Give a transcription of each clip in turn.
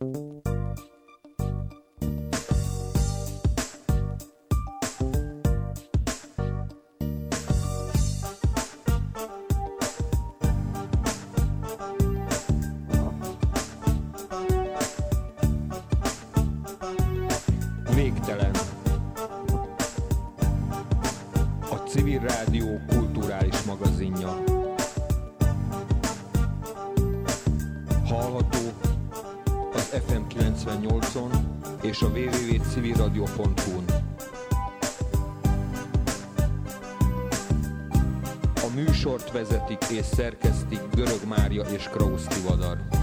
you. 98-on és a www.civilradio.hu-n. A műsort vezetik és szerkesztik Görög Mária és Krausz Tivadar.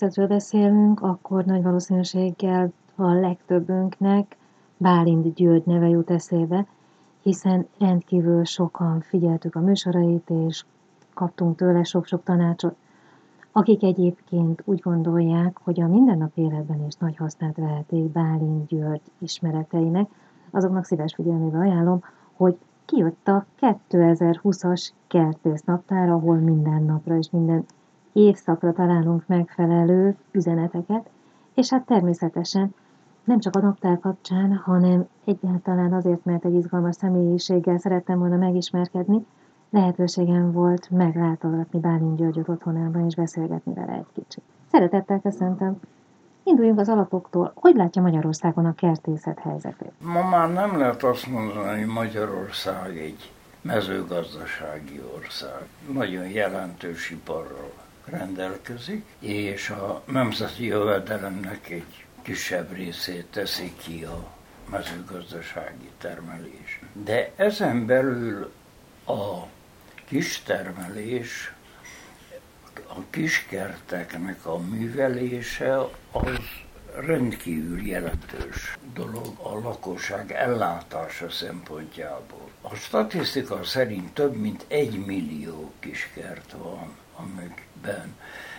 Ha kertészetről beszélünk, akkor nagy valószínűséggel a legtöbbünknek Bálint György neve jut eszébe, hiszen rendkívül sokan figyeltük a műsorait, és kaptunk tőle sok-sok tanácsot, akik egyébként úgy gondolják, hogy a mindennapi életben is nagy hasznát vehetik Bálint György ismereteinek, azoknak szíves figyelmébe ajánlom, hogy kijött a 2020-as kertésznaptár, ahol minden napra és minden évszakra találunk megfelelő üzeneteket, és hát természetesen nem csak a naptár kapcsán, hanem egyáltalán azért, mert egy izgalmas személyiséggel szerettem volna megismerkedni, lehetőségem volt meglátogatni Bálint Györgyöt otthonában és beszélgetni vele egy kicsit. Szeretettel köszöntöm! Induljunk az alapoktól. Hogy látja Magyarországon a kertészet helyzetét? Ma már nem lehet azt mondani, hogy Magyarország egy mezőgazdasági ország. Nagyon jelentős iparral rendelkezik, és a nemzeti jövedelemnek egy kisebb részét teszi ki a mezőgazdasági termelés. De ezen belül a kistermelés, a kiskerteknek a művelése az rendkívül jelentős dolog a lakosság ellátása szempontjából. A statisztika szerint több mint egy millió kiskert van, amikben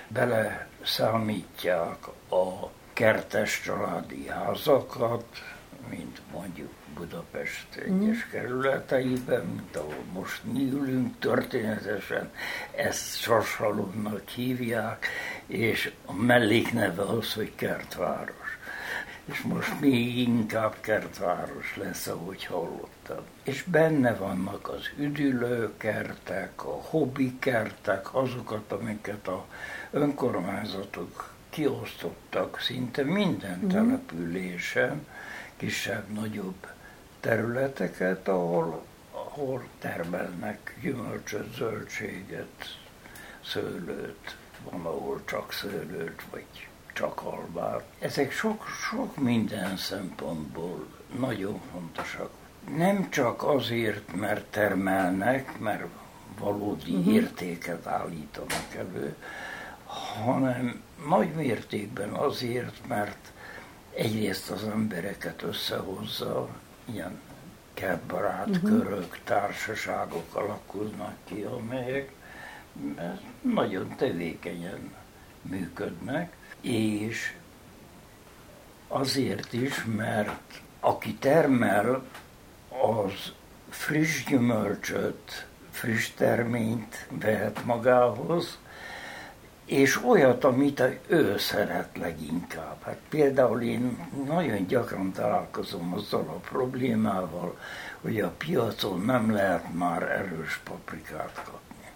beleszámítják a kertes családi házakat, mint mondjuk Budapest egyes kerületeiben, mint ahol most mi ülünk, történetesen ezt Sasalonnak hívják, és a mellékneve az, hogy kertváros. És most még inkább kertváros lesz, ahogy hallottam. És benne vannak az üdülőkertek, a hobbi kertek, azokat, amiket a önkormányzatok kiosztottak szinte minden településen, kisebb-nagyobb területeket, ahol, ahol termelnek gyümölcsöt, zöldséget, szőlőt, van, ahol csak szőlőt, vagy csak albát. Ezek sok, sok minden szempontból nagyon fontosak. Nem csak azért, mert termelnek, mert valódi uh-huh. értéket állítanak elő, hanem nagy mértékben azért, mert egyrészt az embereket összehozza, ilyen kertbarát uh-huh. körök, társaságok alakulnak ki, amelyek nagyon tevékenyen működnek, és azért is, mert aki termel, az friss gyümölcsöt, friss terményt vehet magához, és olyat, amit ő szeret leginkább. Hát például én nagyon gyakran találkozom azzal a problémával, hogy a piacon nem lehet már erős paprikát kapni.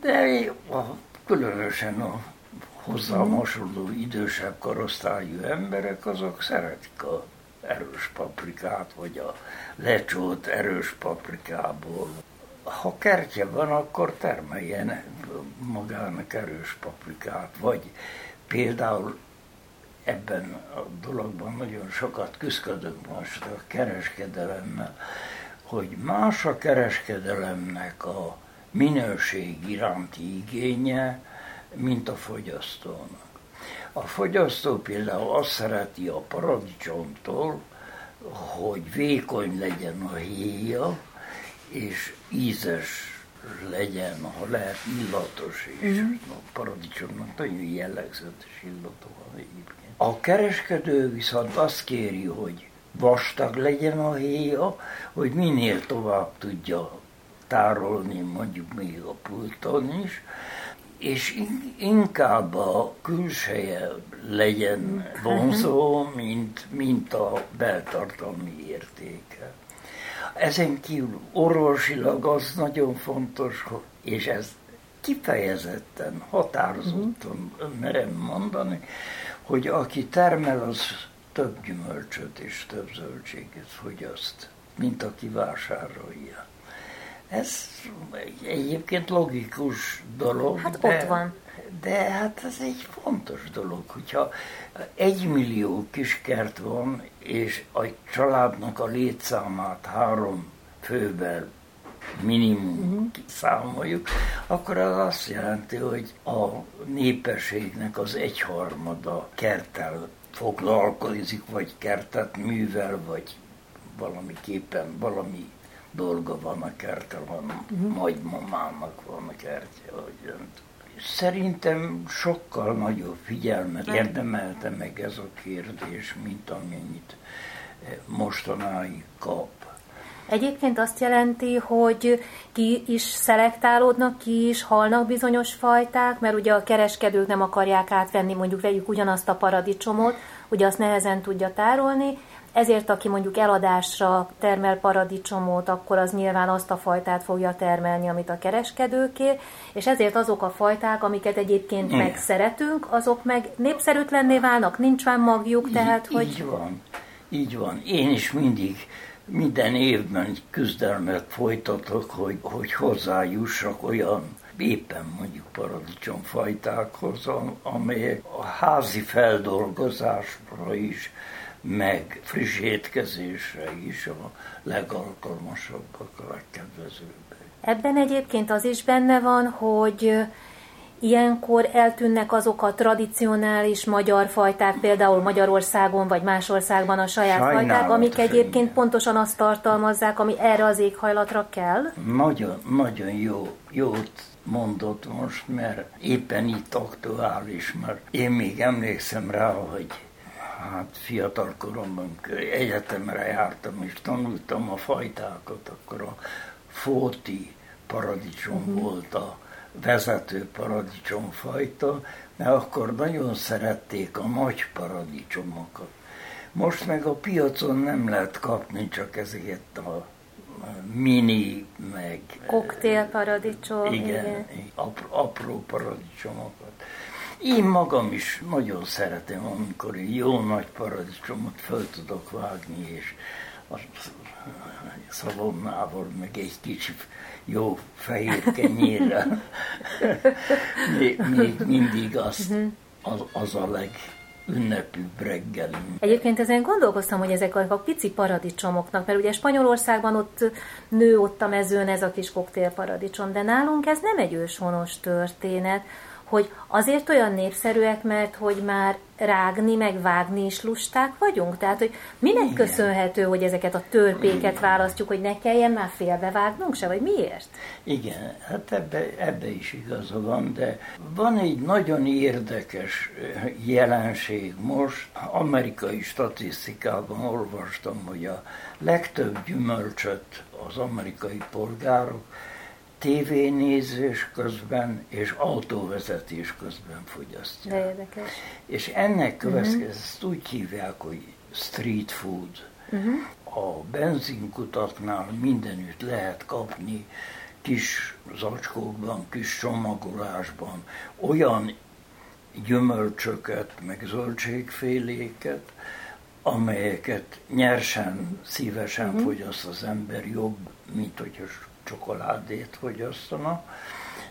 De a, különösen a hozzám hasonló idősebb korosztályú emberek, azok szeretik a erős paprikát, vagy a lecsót erős paprikából. Ha kertje van, akkor termeljen magának erős paprikát, vagy például ebben a dologban nagyon sokat küzdök most a kereskedelemmel, hogy más a kereskedelemnek a minőség iránti igénye, mint a fogyasztónak. A fogyasztó például azt szereti a paradicsomtól, hogy vékony legyen a héja, és ízes legyen, ha lehet illatos is. Mm. A paradicsomnak nagyon jellegzetes illata van egyébként. A kereskedő viszont azt kéri, hogy vastag legyen a héja, hogy minél tovább tudja tárolni mondjuk még a pulton is, és inkább a külseje legyen vonzó, mint, mint a beltartalmi értéke. Ezen kívül orvosilag az nagyon fontos, és ez kifejezetten, határozottan merem mondani, hogy aki termel, az több gyümölcsöt és több zöldséget fogyaszt, mint aki vásárolja. Ez egyébként logikus dolog. Hát de, ott van. De hát ez egy fontos dolog, hogyha egy millió kis kert van, és a családnak a létszámát három fővel minimum uh-huh. számoljuk, akkor az azt jelenti, hogy a népességnek az egyharmada kerttel foglalkozik, vagy kertet művel, vagy valamiképpen valami dolga van a kertel, van, uh-huh. van a kertje, hogy Szerintem sokkal nagyobb figyelmet érdemelte meg ez a kérdés, mint amennyit eh, mostanáig kap. Egyébként azt jelenti, hogy ki is szelektálódnak, ki is halnak bizonyos fajták, mert ugye a kereskedők nem akarják átvenni, mondjuk vegyük ugyanazt a paradicsomot, ugye azt nehezen tudja tárolni, ezért aki mondjuk eladásra termel paradicsomot, akkor az nyilván azt a fajtát fogja termelni, amit a kereskedőkér, és ezért azok a fajták, amiket egyébként Igen. meg szeretünk, azok meg népszerűtlenné válnak, nincs már magjuk, tehát így, hogy... Így van, így van. Én is mindig minden évben küzdelmet folytatok, hogy, hogy hozzájussak olyan éppen mondjuk paradicsomfajtákhoz, amelyek a házi feldolgozásra is meg friss étkezésre is a legalkalmasabbak, a legkedvezőbbek. Ebben egyébként az is benne van, hogy ilyenkor eltűnnek azok a tradicionális magyar fajták, például Magyarországon vagy más országban a saját Sajnálat fajták, amik egyébként pontosan azt tartalmazzák, ami erre az éghajlatra kell? Nagyon, nagyon jó, jót mondott most, mert éppen itt aktuális, mert én még emlékszem rá, hogy hát fiatal koromban egyetemre jártam és tanultam a fajtákat, akkor a fóti paradicsom uh-huh. volt a vezető paradicsomfajta, mert akkor nagyon szerették a nagy paradicsomokat. Most meg a piacon nem lehet kapni csak ezeket a mini, meg... Koktélparadicsom. Igen, igen. Apró, apró paradicsomokat. Én magam is nagyon szeretem, amikor jó nagy paradicsomot föl tudok vágni, és a szalonnával, meg egy kicsi jó fehér kenyérrel. még, még mindig az, mhm. az, az a leg ünnepűbb reggelünk. Egyébként ezen gondolkoztam, hogy ezek a pici paradicsomoknak, mert ugye Spanyolországban ott nő ott a mezőn ez a kis koktélparadicsom, de nálunk ez nem egy őshonos történet, hogy azért olyan népszerűek, mert hogy már rágni, meg vágni is lusták vagyunk? Tehát, hogy minek Igen. köszönhető, hogy ezeket a törpéket választjuk, hogy ne kelljen már félbevágnunk se, vagy miért? Igen, hát ebbe, ebbe is igaza van, de van egy nagyon érdekes jelenség most. Amerikai statisztikában olvastam, hogy a legtöbb gyümölcsöt az amerikai polgárok tévénézés közben és autóvezetés közben fogyasztják. De érdekes. És ennek következő, uh-huh. ezt úgy hívják, hogy street food. Uh-huh. A benzinkutaknál mindenütt lehet kapni kis zacskókban, kis csomagolásban olyan gyümölcsöket, meg zöldségféléket, amelyeket nyersen, szívesen uh-huh. fogyaszt az ember jobb, mint hogyha csokoládét fogyasztana,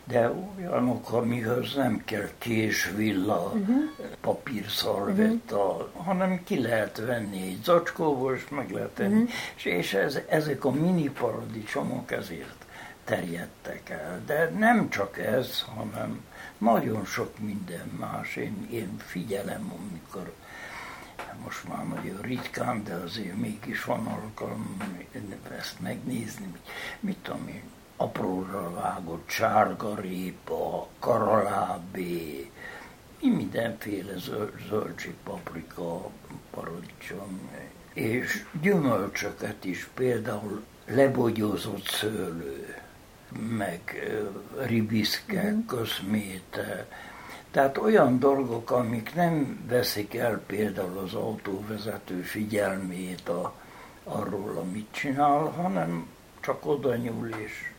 de olyanok, amihez nem kell kés, villa, uh-huh. papírszalvetta, uh-huh. hanem ki lehet venni egy zacskóból, és meg lehet tenni. Uh-huh. És, és ez, ezek a mini paradicsomok ezért terjedtek el. De nem csak ez, hanem nagyon sok minden más. Én, én figyelem, amikor most már nagyon ritkán, de azért mégis van alkalom ezt megnézni, mit, mit tudom én, apróra vágott sárgarépa, karalábé, mindenféle zöldség, paprika, paradicsom, és gyümölcsöket is, például lebogyózott szőlő, meg ribiszke, mm. közméte, tehát olyan dolgok, amik nem veszik el például az autóvezető figyelmét a, arról, amit csinál, hanem csak oda nyúl és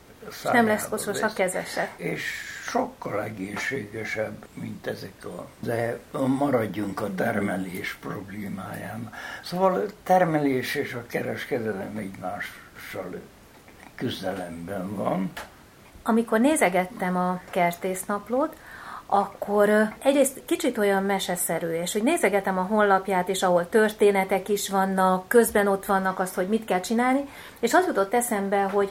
nem lesz koszos a kezese. És sokkal egészségesebb, mint ezek a... De maradjunk a termelés problémáján. Szóval a termelés és a kereskedelem egymással küzdelemben van. Amikor nézegettem a kertésznaplót, akkor egyrészt kicsit olyan meseszerű, és hogy nézegetem a honlapját, és ahol történetek is vannak, közben ott vannak az, hogy mit kell csinálni, és az jutott eszembe, hogy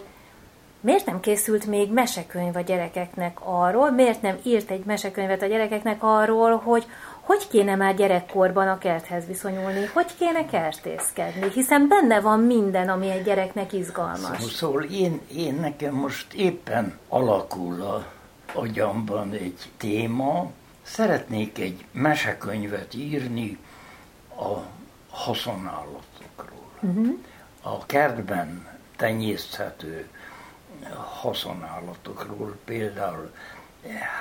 miért nem készült még mesekönyv a gyerekeknek arról, miért nem írt egy mesekönyvet a gyerekeknek arról, hogy hogy kéne már gyerekkorban a kerthez viszonyulni, hogy kéne kertészkedni, hiszen benne van minden, ami egy gyereknek izgalmas. Szóval, szóval én, én nekem most éppen alakul a agyamban egy téma, szeretnék egy mesekönyvet írni a haszonállatokról. Uh-huh. A kertben tenyészthető haszonállatokról, például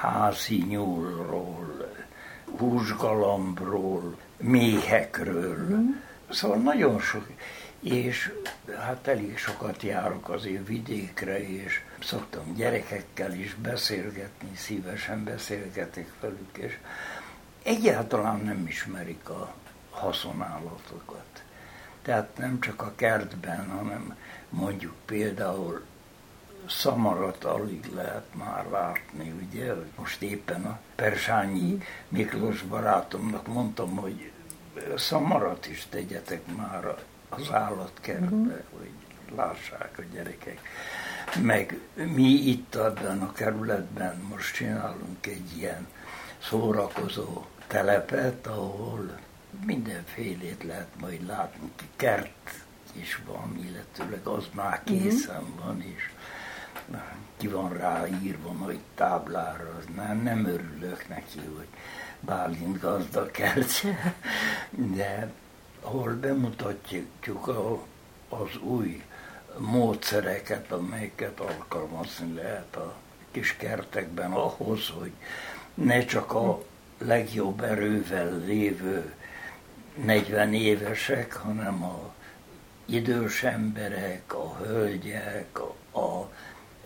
házi nyúlról, húsgalambról, méhekről. Mm. Szóval nagyon sok, és hát elég sokat járok azért vidékre, és szoktam gyerekekkel is beszélgetni, szívesen beszélgetek velük, és egyáltalán nem ismerik a haszonállatokat. Tehát nem csak a kertben, hanem mondjuk például szamarat alig lehet már látni, ugye? Most éppen a Persányi Miklós barátomnak mondtam, hogy szamarat is tegyetek már az állatkertbe, uh-huh. hogy lássák a gyerekek. Meg mi itt ebben a kerületben most csinálunk egy ilyen szórakozó telepet, ahol mindenfélét lehet majd látni. Kert is van, illetőleg az már mhm. készen uh-huh. van, és ki van rá írva nagy táblára, az nem, nem örülök neki, hogy Bálint kertje, de ahol bemutatjuk a, az új módszereket, amelyeket alkalmazni lehet a kis kertekben ahhoz, hogy ne csak a legjobb erővel lévő 40 évesek, hanem a idős emberek, a hölgyek, a,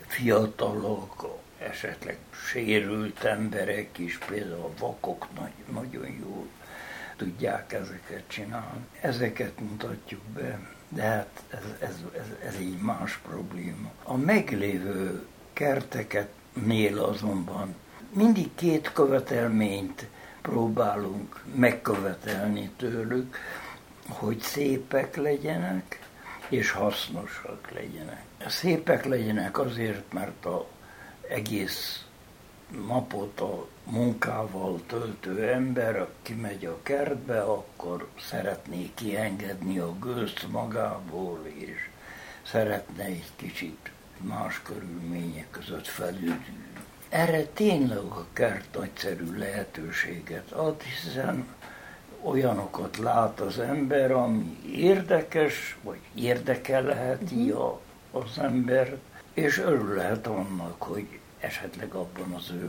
fiatalok, esetleg sérült emberek is, például a vakok nagy, nagyon jól tudják ezeket csinálni. Ezeket mutatjuk be, de hát ez, ez, ez, ez egy más probléma. A meglévő kerteket nél azonban mindig két követelményt próbálunk megkövetelni tőlük, hogy szépek legyenek, és hasznosak legyenek. Szépek legyenek azért, mert a egész napot a munkával töltő ember, aki megy a kertbe, akkor szeretné kiengedni a gőzt magából, és szeretne egy kicsit más körülmények között felüdülni. Erre tényleg a kert nagyszerű lehetőséget ad, hiszen olyanokat lát az ember, ami érdekes, vagy érdekelheti uh-huh. az embert, és örülhet annak, hogy esetleg abban az ő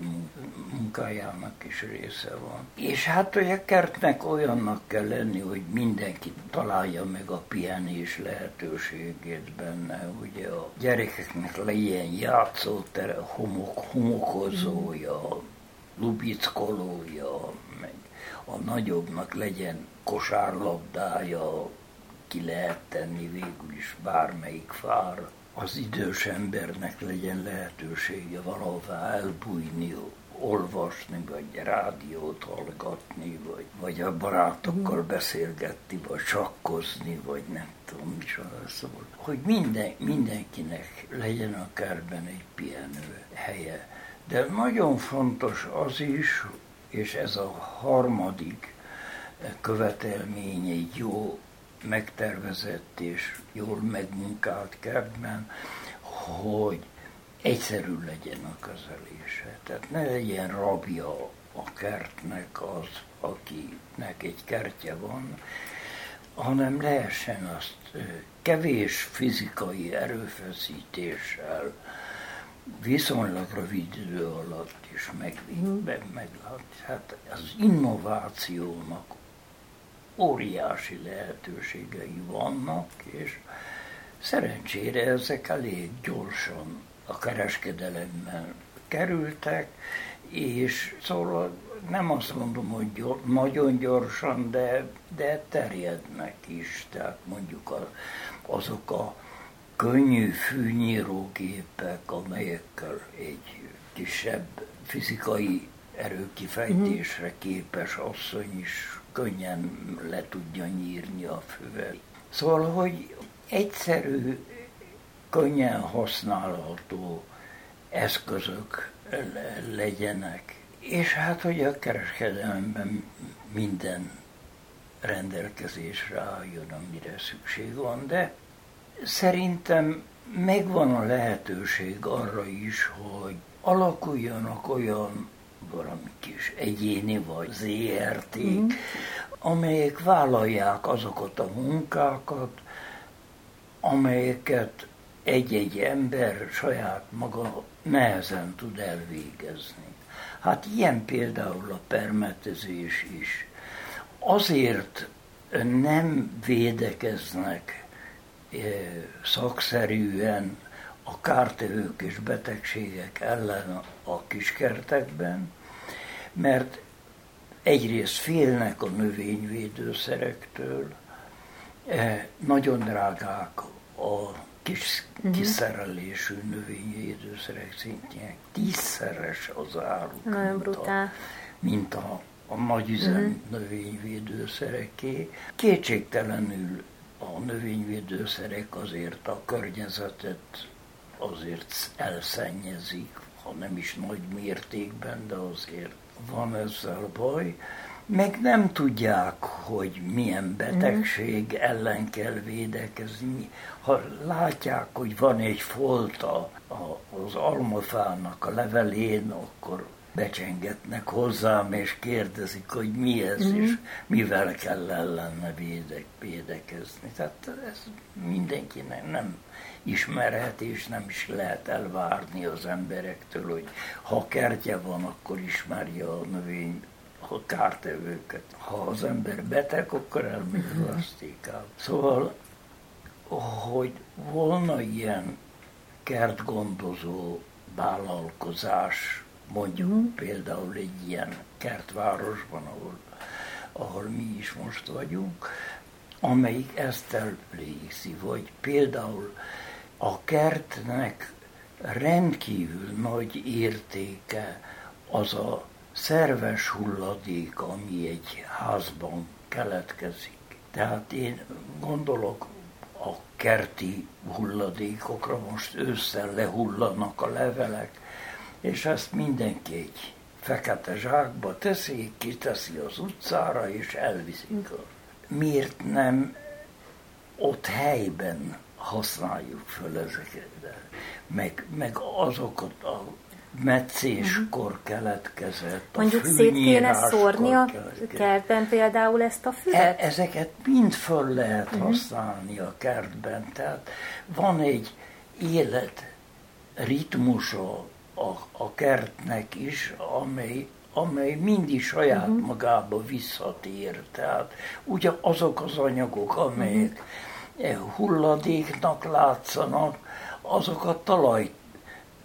munkájának is része van. És hát a kertnek olyannak kell lenni, hogy mindenki találja meg a pihenés lehetőségét benne. Ugye a gyerekeknek legyen játszótere, homok, homokozója, lubickolója, meg a nagyobbnak legyen kosárlabdája, ki lehet tenni végül is bármelyik fára az idős embernek legyen lehetősége valahová elbújni, olvasni, vagy rádiót hallgatni, vagy, vagy a barátokkal beszélgetni, vagy sakkozni, vagy nem tudom is szóval, hogy minden, mindenkinek legyen a kertben egy pihenő helye. De nagyon fontos az is, és ez a harmadik követelmény egy jó megtervezett és jól megmunkált kertben, hogy egyszerű legyen a közelése. Tehát ne legyen rabja a kertnek az, akinek egy kertje van, hanem lehessen azt kevés fizikai erőfeszítéssel viszonylag rövid idő alatt is meg, meg, meg hát az innovációnak óriási lehetőségei vannak, és szerencsére ezek elég gyorsan a kereskedelemben kerültek, és szóval nem azt mondom, hogy gyor, nagyon gyorsan, de, de terjednek is. Tehát mondjuk a, azok a könnyű fűnyírógépek, amelyekkel egy kisebb fizikai erőkifejtésre képes asszony is könnyen le tudja nyírni a füvet. Szóval, hogy egyszerű, könnyen használható eszközök legyenek. És hát, hogy a kereskedelemben minden rendelkezésre álljon, amire szükség van, de szerintem megvan a lehetőség arra is, hogy alakuljanak olyan valami kis egyéni vagy ZRT, mm. amelyek vállalják azokat a munkákat, amelyeket egy-egy ember saját maga nehezen tud elvégezni. Hát ilyen például a permetezés is. Azért nem védekeznek eh, szakszerűen a kártevők és betegségek ellen a kiskertekben, mert egyrészt félnek a növényvédőszerektől, eh, nagyon drágák a kis uh-huh. kiszerelésű növényvédőszerek szintjén. Tízszeres az áru. Nagyon brutál. Mint a, a nagyüzem uh-huh. növényvédőszereké. Kétségtelenül a növényvédőszerek azért a környezetet azért elszennyezik, ha nem is nagy mértékben, de azért van ezzel baj. Meg nem tudják, hogy milyen betegség ellen kell védekezni. Ha látják, hogy van egy folta az almafának a levelén, akkor becsengetnek hozzám, és kérdezik, hogy mi ez, mm-hmm. és mivel kell ellene védek, védekezni. Tehát ez mindenkinek nem ismerhet, és nem is lehet elvárni az emberektől, hogy ha kertje van, akkor ismerje a növény a kártevőket. Ha az ember beteg, akkor elmegy plastikál. Szóval, hogy volna ilyen kertgondozó vállalkozás, mondjuk mm. például egy ilyen kertvárosban, ahol, ahol mi is most vagyunk, amelyik ezt elvégzi, vagy például a kertnek rendkívül nagy értéke az a szerves hulladék, ami egy házban keletkezik. Tehát én gondolok a kerti hulladékokra, most ősszel lehullanak a levelek, és ezt mindenki egy fekete zsákba teszi, kiteszi az utcára, és elviszik. Miért nem ott helyben használjuk föl ezeket, meg, meg azokat a meccéskor keletkezett. Mondjuk szét kéne szórni a kertben például ezt a füvet? E, ezeket mind föl lehet uh-huh. használni a kertben. Tehát van egy élet ritmusa a, a kertnek is, amely, amely mindig saját uh-huh. magába visszatér. Tehát ugye azok az anyagok, amelyek uh-huh hulladéknak látszanak, azok a talaj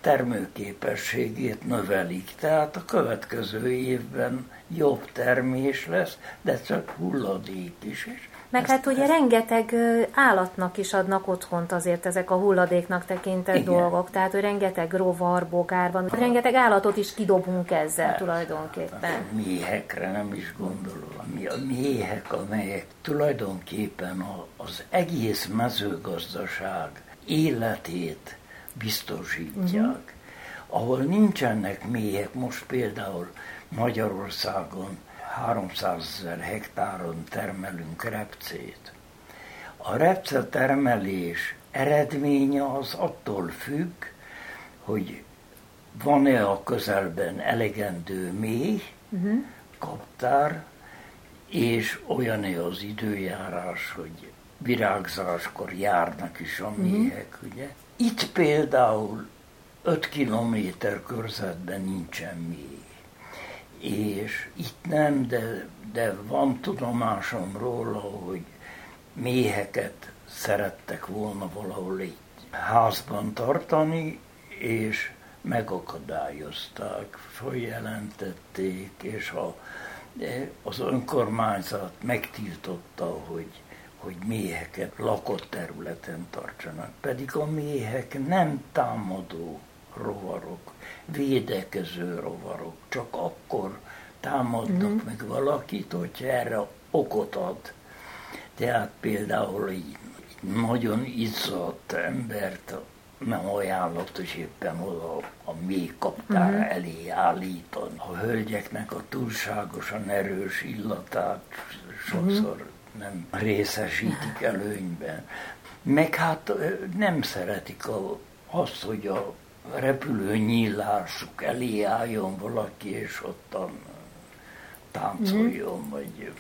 termőképességét növelik. Tehát a következő évben jobb termés lesz, de csak hulladék is. És Meg ezt, hát ugye ezt... rengeteg állatnak is adnak otthont azért ezek a hulladéknak tekintett Igen. dolgok. Tehát, hogy rengeteg rovar, bogár van, rengeteg állatot is kidobunk ezzel hát, tulajdonképpen. Hát, méhekre nem is gondolom. A méhek, amelyek tulajdonképpen az egész mezőgazdaság életét biztosítják. Uh-huh. Ahol nincsenek méhek, most például Magyarországon 300 ezer hektáron termelünk repcét. A repce termelés eredménye az attól függ, hogy van-e a közelben elegendő méh, uh-huh. kaptár, és olyan-e az időjárás, hogy virágzáskor járnak is a mhm. méhek, uh-huh. ugye? Itt például 5 kilométer körzetben nincsen méh és itt nem, de, de van tudomásom róla, hogy méheket szerettek volna valahol egy házban tartani, és megakadályozták, feljelentették, és a, az önkormányzat megtiltotta, hogy, hogy méheket lakott területen tartsanak. Pedig a méhek nem támadó rovarok, védekező rovarok. Csak akkor támadnak mm-hmm. meg valakit, hogyha erre okot ad. Tehát például egy nagyon izzadt embert nem ajánlatos éppen oda a mély kaptára uh-huh. elé állítani. A hölgyeknek a túlságosan erős illatát sokszor uh-huh. nem részesítik előnyben. Meg hát nem szeretik a, azt, hogy a repülő nyílásuk elé álljon valaki, és ottan táncoljon, mm. vagy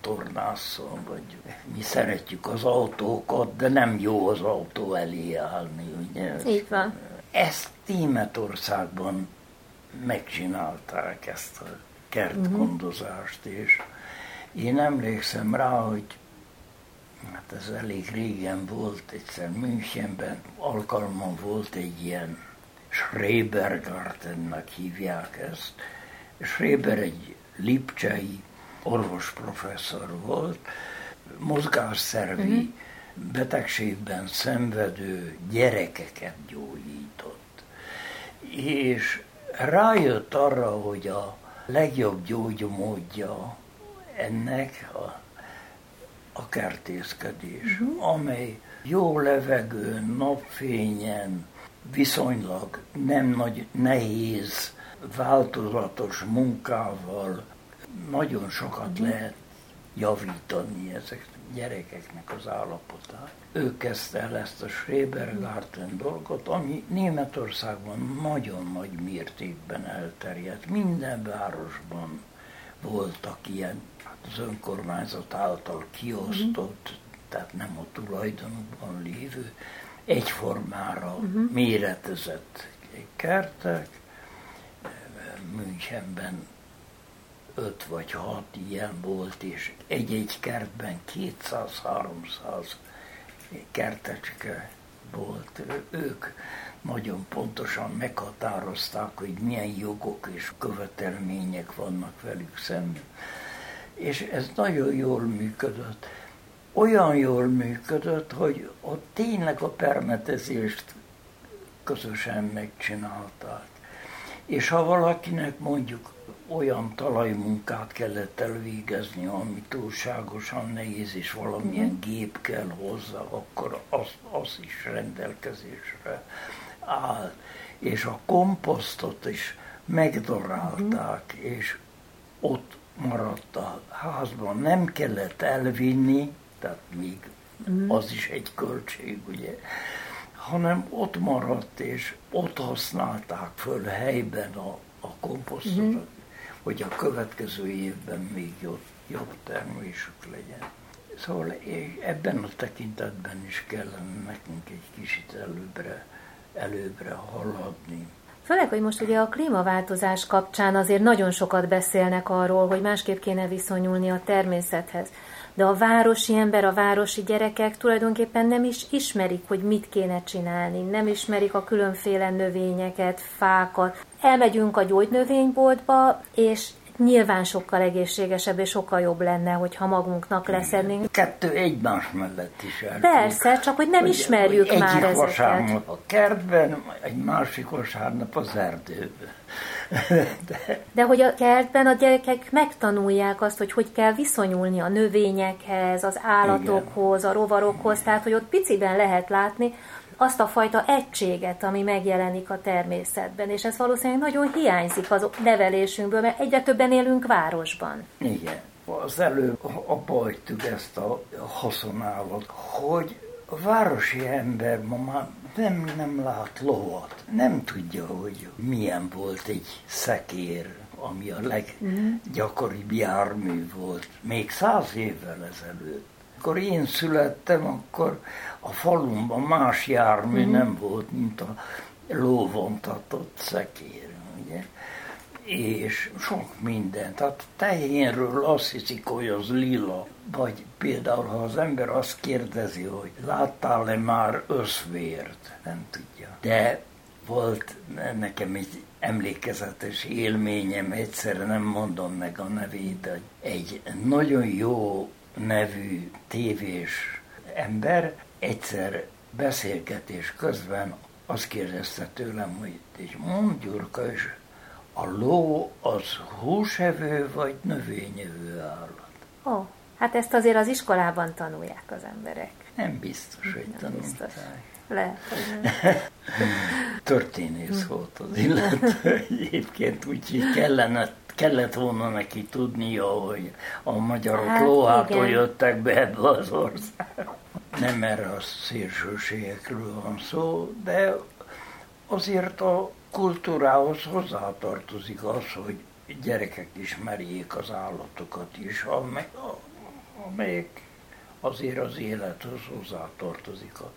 tornászon, vagy mi szeretjük az autókat, de nem jó az autó elé állni, ugye? Így van. Ezt Németországban megcsinálták ezt a kertgondozást, és én emlékszem rá, hogy hát ez elég régen volt, egyszer Münchenben alkalmam volt egy ilyen Schrebergartennak hívják ezt. Schreber egy lipcsei orvosprofesszor volt, mozgásszervi uh-huh. betegségben szenvedő gyerekeket gyógyított. És rájött arra, hogy a legjobb gyógymódja ennek a a kertészkedés, amely jó levegőn, napfényen, viszonylag nem nagy, nehéz, változatos munkával nagyon sokat lehet javítani ezek gyerekeknek az állapotát. Ő kezdte el ezt a Schrebergarten dolgot, ami Németországban nagyon nagy mértékben elterjedt. Minden városban voltak ilyen az önkormányzat által kiosztott, uh-huh. tehát nem a tulajdonukban lévő, egyformára uh-huh. méretezett kertek. Münchenben öt vagy hat ilyen volt, és egy-egy kertben 200-300 kertecske volt. Ők nagyon pontosan meghatározták, hogy milyen jogok és követelmények vannak velük szemben és ez nagyon jól működött. Olyan jól működött, hogy ott tényleg a permetezést közösen megcsinálták. És ha valakinek mondjuk olyan talajmunkát kellett elvégezni, ami túlságosan nehéz, és valamilyen uh-huh. gép kell hozzá, akkor az, az is rendelkezésre áll. És a komposztot is megdorálták, uh-huh. és ott maradt a házban, nem kellett elvinni, tehát még mm. az is egy költség, ugye, hanem ott maradt, és ott használták föl helyben a, a komposztot, mm. hogy a következő évben még jobb, jobb termésük legyen. Szóval ebben a tekintetben is kellene nekünk egy kicsit előbbre, előbbre haladni. Főleg, hogy most ugye a klímaváltozás kapcsán azért nagyon sokat beszélnek arról, hogy másképp kéne viszonyulni a természethez. De a városi ember, a városi gyerekek tulajdonképpen nem is ismerik, hogy mit kéne csinálni, nem ismerik a különféle növényeket, fákat. Elmegyünk a gyógynövényboltba, és nyilván sokkal egészségesebb és sokkal jobb lenne, hogyha magunknak leszednénk. Kettő egymás mellett is el. Persze, csak hogy nem hogy, ismerjük hogy már ezeket. vasárnap a kertben, egy másik vasárnap az erdőben. De... De hogy a kertben a gyerekek megtanulják azt, hogy hogy kell viszonyulni a növényekhez, az állatokhoz, Igen. a rovarokhoz, tehát hogy ott piciben lehet látni, azt a fajta egységet, ami megjelenik a természetben, és ez valószínűleg nagyon hiányzik az nevelésünkből, mert egyre többen élünk városban. Igen. Az előbb abba hagytuk ezt a haszonállat, hogy a városi ember ma már nem, nem lát lovat, nem tudja, hogy milyen volt egy szekér, ami a leggyakoribb jármű volt, még száz évvel ezelőtt. Amikor én születtem, akkor a falumban más jármű mm. nem volt, mint a lóvontatott szekér, ugye? És sok minden. Tehát tehénről azt hiszik, hogy az lila. Vagy például, ha az ember azt kérdezi, hogy láttál-e már összvért, nem tudja. De volt nekem egy emlékezetes élményem, egyszerre nem mondom meg a nevét, egy nagyon jó nevű tévés ember egyszer beszélgetés közben azt kérdezte tőlem, hogy és Gyurka, és a ló az húsevő vagy növényevő állat? Ó, oh, hát ezt azért az iskolában tanulják az emberek. Nem biztos, hogy nem tanulták. Biztos. Lehet, Történész volt az illető egyébként, úgyhogy kellene kellett volna neki tudnia, hogy a magyarok hát, lóhától jöttek be ebbe az országba. Nem erre a szélsőségekről van szó, de azért a kultúrához hozzátartozik az, hogy gyerekek ismerjék az állatokat is, amelyek azért az élethoz hozzátartozik. A,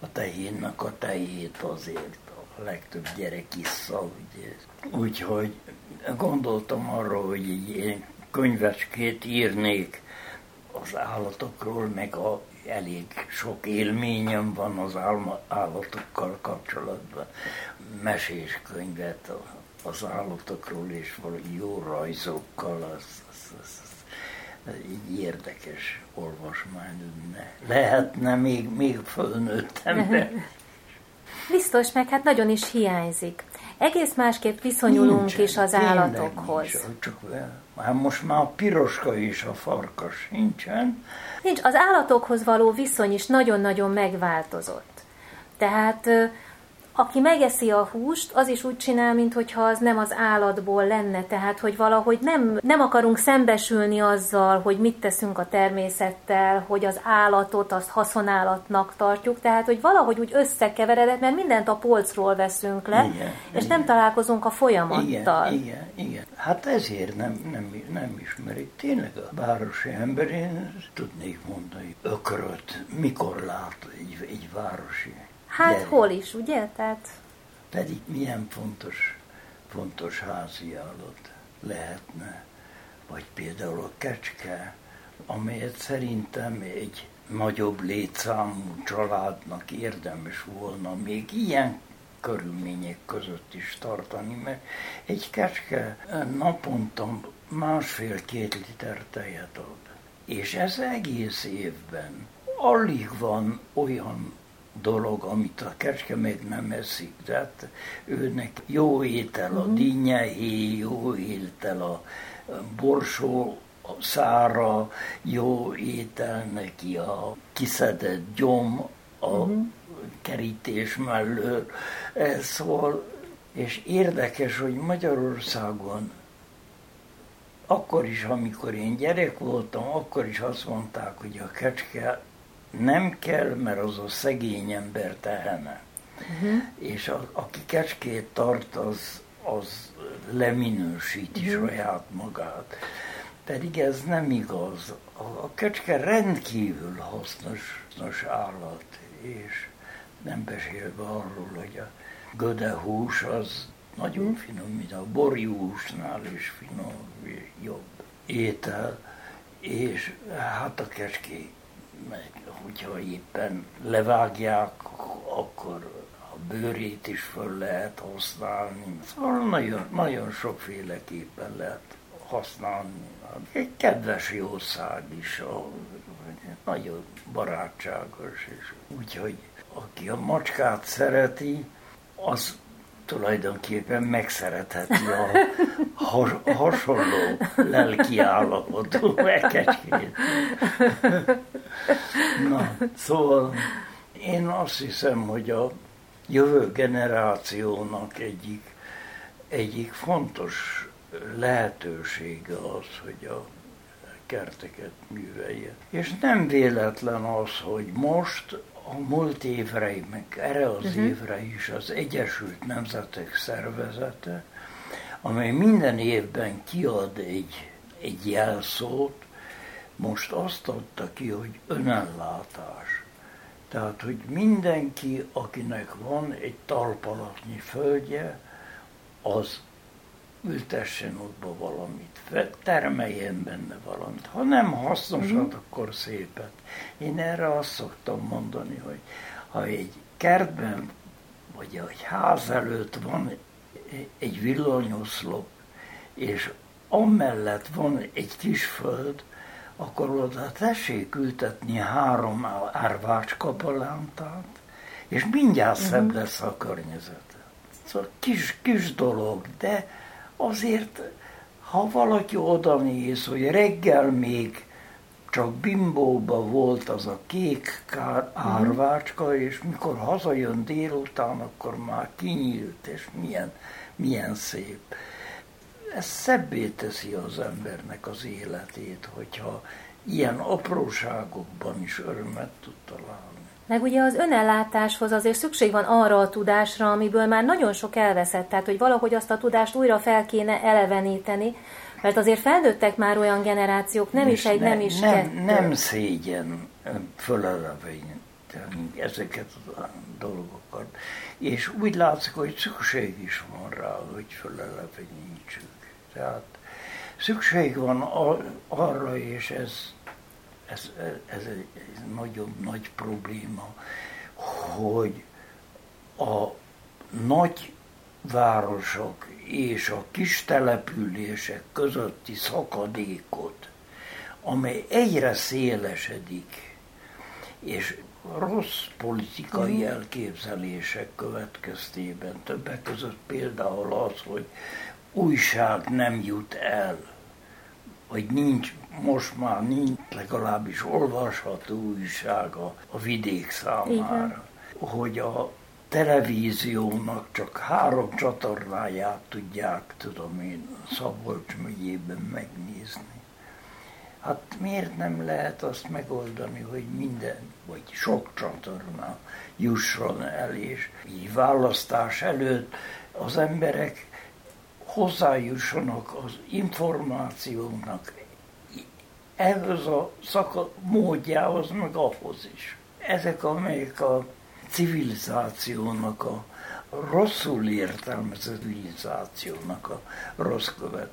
a tehénnek a tejét azért a legtöbb gyerek issza, ugye. Úgyhogy gondoltam arra, hogy egy könyvecskét írnék az állatokról, meg a elég sok élményem van az állatokkal kapcsolatban. Mesés könyvet az állatokról, és valami jó rajzokkal, az, az, az, az egy érdekes olvasmány lehetne, még, még fölnőttem, de Biztos, meg hát nagyon is hiányzik. Egész másképp viszonyulunk nincsen, is az állatokhoz. Nincs, csak, hát most már a piroska is a farkas nincsen. Nincs, az állatokhoz való viszony is nagyon-nagyon megváltozott. Tehát aki megeszi a húst, az is úgy csinál, mintha az nem az állatból lenne, tehát hogy valahogy nem, nem akarunk szembesülni azzal, hogy mit teszünk a természettel, hogy az állatot azt haszonállatnak tartjuk, tehát hogy valahogy úgy összekeveredett, mert mindent a polcról veszünk le, igen, és igen. nem találkozunk a folyamattal. Igen, igen, igen. Hát ezért nem, nem, nem ismerik. Tényleg a városi ember, én tudnék mondani, ökröt, mikor lát egy, egy városi Hát gyerek. hol is, ugye? Tehát... Pedig milyen fontos, fontos házi állat lehetne. Vagy például a kecske, amelyet szerintem egy nagyobb létszámú családnak érdemes volna még ilyen körülmények között is tartani, mert egy kecske naponta másfél-két liter tejet ad. És ez egész évben alig van olyan dolog, amit a kecske még nem eszik. Tehát őnek jó étel a mhm. dinnyehé, jó étel a borsó, a szára, jó étel neki a kiszedett gyom, a uh-huh. kerítés mellől. Szóval, és érdekes, hogy Magyarországon akkor is, amikor én gyerek voltam, akkor is azt mondták, hogy a kecske nem kell, mert az a szegény ember tehene. Uh-huh. És a, aki kecskét tart, az, az leminősíti uh-huh. saját magát. Pedig ez nem igaz. A, a kecske rendkívül hasznos, hasznos állat, és nem beszélve arról, hogy a gödehús az nagyon finom, mint a borjúsnál is finom, jobb étel, és hát a kecskék meg hogyha éppen levágják, akkor a bőrét is föl lehet használni. Szóval nagyon, nagyon sokféleképpen lehet használni. Egy kedves jószág is, nagyon barátságos, és úgyhogy aki a macskát szereti, az tulajdonképpen megszeretheti a has, hasonló lelki állapotú ekecskét. Na, szóval én azt hiszem, hogy a jövő generációnak egyik, egyik fontos lehetősége az, hogy a kerteket művelje. És nem véletlen az, hogy most a múlt évre, meg erre az uh-huh. évre is az Egyesült Nemzetek Szervezete, amely minden évben kiad egy, egy jelszót, most azt adta ki, hogy önellátás. Tehát, hogy mindenki, akinek van egy talpalatnyi földje, az ültessen ottba valamit, termeljen benne valamit. Ha nem hasznosat, uh-huh. akkor szépet. Én erre azt szoktam mondani, hogy ha egy kertben, vagy egy ház előtt van egy villanyoszlop, és amellett van egy kis föld, akkor oda tessék ültetni három árvácska palántát, és mindjárt uh-huh. szebb lesz a környezet. Szóval kis, kis dolog, de azért, ha valaki oda néz, hogy reggel még csak bimbóba volt az a kék kár, mhm. árvácska, és mikor hazajön délután, akkor már kinyílt, és milyen, milyen szép. Ez szebbé teszi az embernek az életét, hogyha ilyen apróságokban is örömet tud találni. Meg ugye az önellátáshoz azért szükség van arra a tudásra, amiből már nagyon sok elveszett, tehát hogy valahogy azt a tudást újra fel kéne eleveníteni, mert azért felnőttek már olyan generációk, nem is egy, ne, nem is nem, kettő. Nem szégyen föleleveníteni ezeket a dolgokat. És úgy látszik, hogy szükség is van rá, hogy fölelevenítsük. Tehát szükség van arra, és ez ez, ez egy nagyon nagy probléma, hogy a nagy városok és a kis települések közötti szakadékot, amely egyre szélesedik, és rossz politikai mm. elképzelések következtében, többek között például az, hogy újság nem jut el, vagy nincs most már nincs legalábbis olvasható újság a, a vidék számára, Igen. hogy a televíziónak csak három csatornáját tudják, tudom én, Szabolcs megyében megnézni. Hát miért nem lehet azt megoldani, hogy minden, vagy sok csatorna jusson el, és így választás előtt az emberek hozzájussanak az információnak ehhez a szaka módjához, meg ahhoz is. Ezek, amelyek a civilizációnak, a rosszul értelmezett civilizációnak a rossz követ,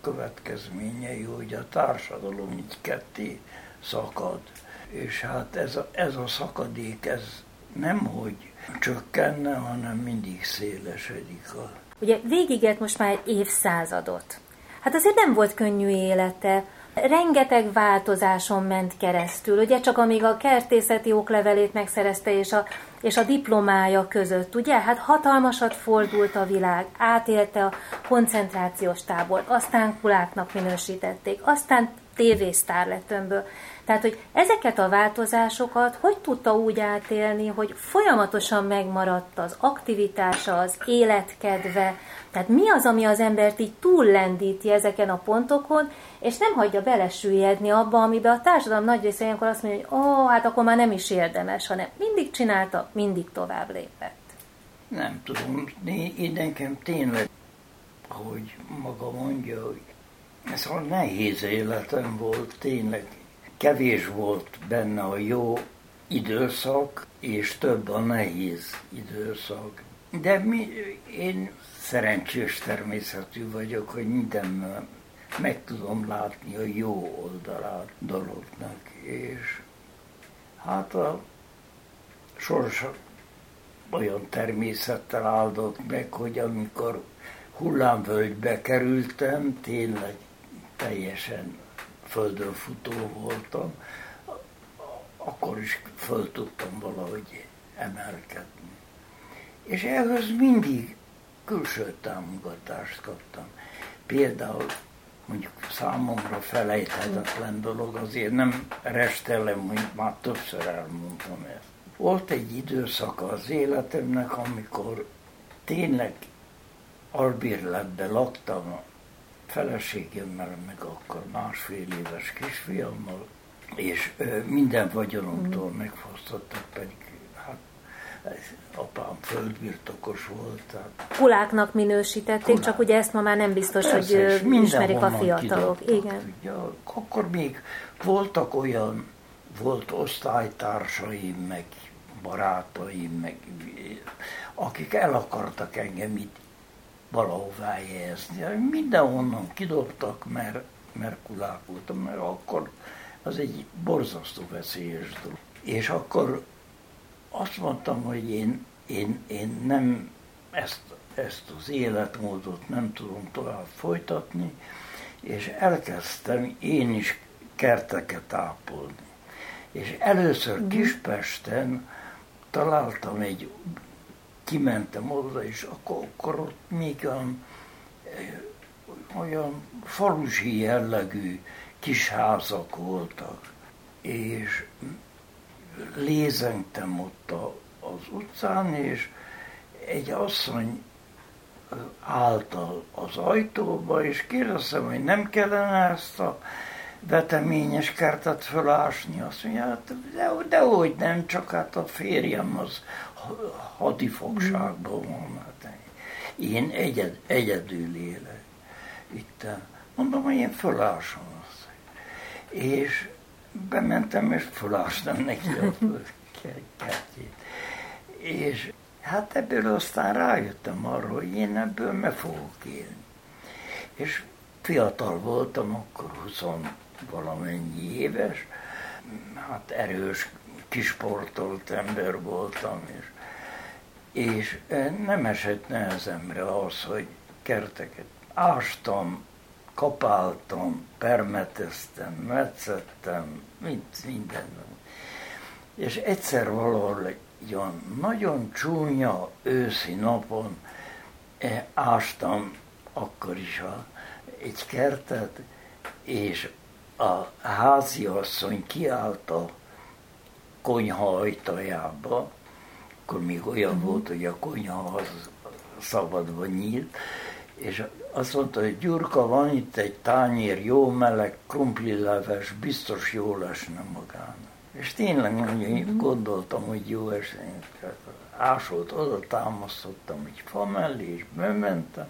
következményei, hogy a társadalom így ketté szakad. És hát ez a, ez a szakadék, ez nem hogy csökkenne, hanem mindig szélesedik. A... Ugye végigért most már évszázadot. Hát azért nem volt könnyű élete, rengeteg változáson ment keresztül, ugye csak amíg a kertészeti oklevelét megszerezte, és a, és a diplomája között, ugye? Hát hatalmasat fordult a világ, átélte a koncentrációs tábor, aztán kuláknak minősítették, aztán tévésztár lett önből. Tehát, hogy ezeket a változásokat hogy tudta úgy átélni, hogy folyamatosan megmaradt az aktivitása, az életkedve, tehát mi az, ami az embert így túllendíti ezeken a pontokon, és nem hagyja belesüllyedni abba, amiben a társadalom nagy része ilyenkor azt mondja, hogy ó, oh, hát akkor már nem is érdemes, hanem mindig csinálta, mindig tovább lépett. Nem tudom, én nekem tényleg, hogy maga mondja, hogy ez a nehéz életem volt, tényleg kevés volt benne a jó időszak, és több a nehéz időszak. De mi, én szerencsés természetű vagyok, hogy minden meg tudom látni a jó oldalát dolognak, és hát a sors olyan természettel áldott meg, hogy amikor hullámvölgybe kerültem, tényleg teljesen földön futó voltam, akkor is föl tudtam valahogy emelkedni. És ehhez mindig külső támogatást kaptam. Például mondjuk számomra felejthetetlen dolog, azért nem restelem, hogy már többször elmondtam ezt. Volt egy időszaka az életemnek, amikor tényleg albérletben laktam a feleségemmel, meg akkor másfél éves kisfiammal, és minden vagyonomtól megfosztottak, pedig apám földbirtokos volt. Tehát... Kuláknak minősítették, Kulák. csak ugye ezt ma már nem biztos, Persze, hogy ismerik a fiatalok. Igen. Ugye, akkor még voltak olyan, volt osztálytársaim, meg barátaim, meg akik el akartak engem itt valahová helyezni. Mindenhonnan kidobtak, mert, mert kulák voltam, mert akkor az egy borzasztó veszélyes dolog. És akkor azt mondtam, hogy én, én, én nem ezt, ezt az életmódot nem tudom tovább folytatni, és elkezdtem én is kerteket ápolni. És először mm. Kispesten találtam egy, kimentem oda, és akkor, akkor ott még olyan, olyan falusi jellegű kis házak voltak, és lézengtem ott a, az utcán, és egy asszony állt az ajtóba, és kérdeztem, hogy nem kellene ezt a veteményes kertet fölásni. Azt mondja, hát de, de hogy nem, csak hát a férjem az hadifogságban van. Hát én egyed, egyedül élek itt. Mondom, hogy én fölásom azt. És bementem, és fölástam neki a kertjét. És hát ebből aztán rájöttem arra, hogy én ebből me fogok élni. És fiatal voltam, akkor 20 valamennyi éves, hát erős, kisportolt ember voltam, és, és nem esett nehezemre az, hogy kerteket ástam, kapáltam, permeteztem, metszettem, mint minden. És egyszer valahol egy olyan nagyon csúnya őszi napon eh, ástam akkor is a, egy kertet, és a háziasszony kiállt a konyha ajtajába, akkor még olyan uh-huh. volt, hogy a konyha az szabadban nyílt, és azt mondta, hogy Gyurka, van itt egy tányér, jó meleg, krumplileves, biztos jó lesne magának. És tényleg mondja, én gondoltam, hogy jó esély. Ásót oda támasztottam egy fa mellé, és bementem.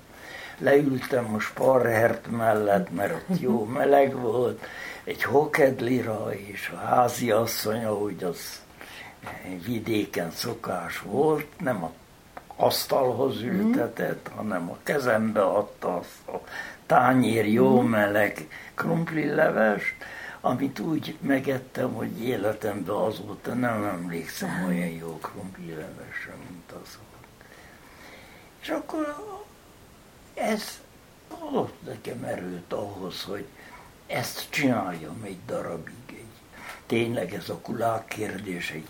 Leültem a sparhert mellett, mert ott jó meleg volt. Egy hokedlira, és a házi asszony, ahogy az vidéken szokás volt, nem a asztalhoz ültetett, mm. hanem a kezembe adta azt a tányér jó mm. meleg krumplilevest, amit úgy megettem, hogy életemben azóta nem emlékszem olyan jó krumplilevesre, mint az volt. És akkor ez adott nekem erőt ahhoz, hogy ezt csináljam egy darabig. Egy, tényleg ez a kulák kérdés, egy,